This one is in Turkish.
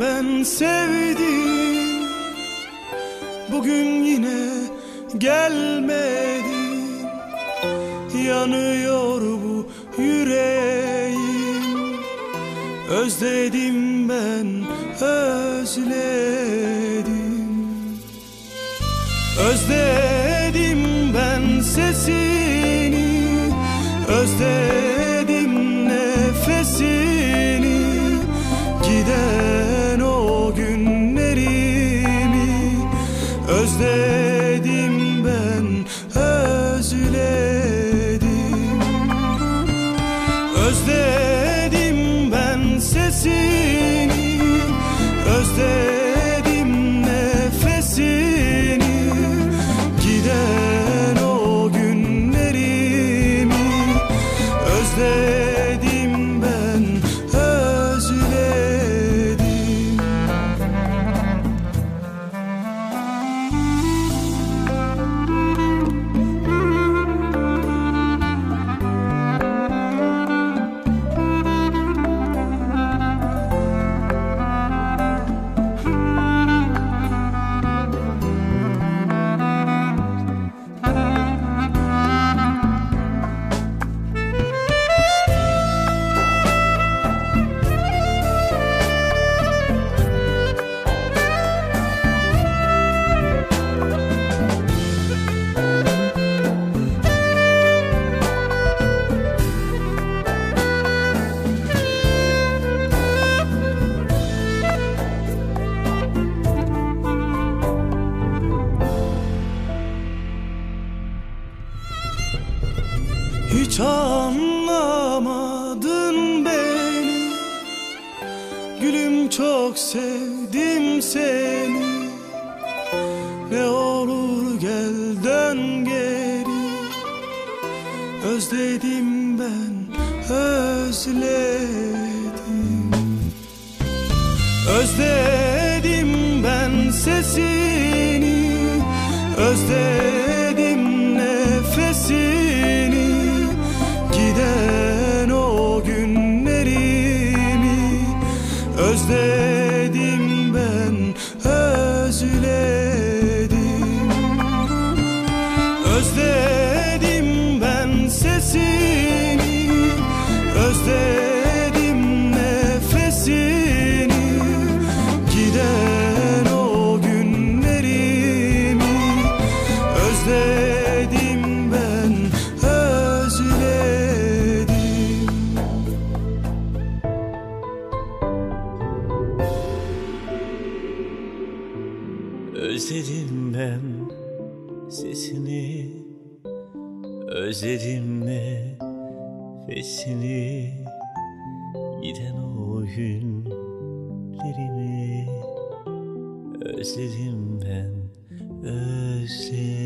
ben sevdim. Bugün yine gelmedin. Yanıyor bu yüreğim. Özledim ben özledim. Özledim ben sesini. Özledim Özledim Hiç anlamadın beni. Gülüm çok sevdim seni. Ne olur gel dön geri. Özledim ben özledim. Özledim ben sesini. Özledim Özledim ben özledim. Özledim ben sesini Özledim Özledim ben sesini Özledim nefesini. Giden o günlerimi Özledim ben özledim